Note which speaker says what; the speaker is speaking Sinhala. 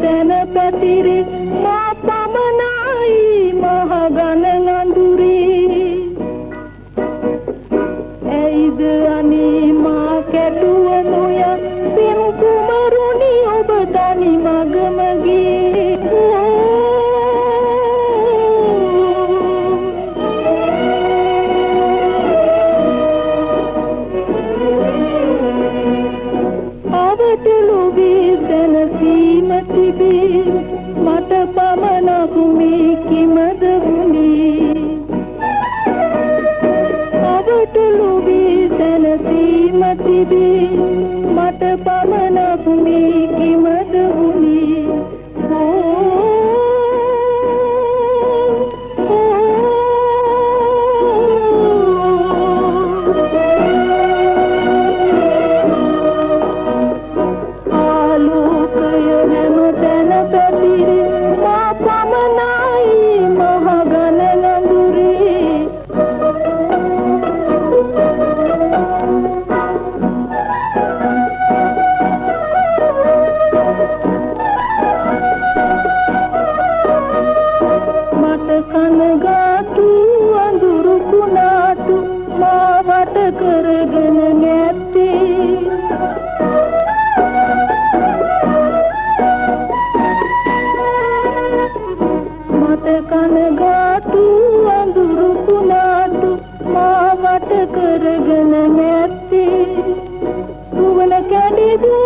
Speaker 1: தனபதிரு කුමි කිමද වුනේ ඔබට ලොවේ සැලසීම තිබේ. මට පමණ කරගෙන නැත්තේ? මට කන ගාටු අඳුරු කුණාටු මාවට කරගෙන නැත්තේ. නුවණ කැඩි දුව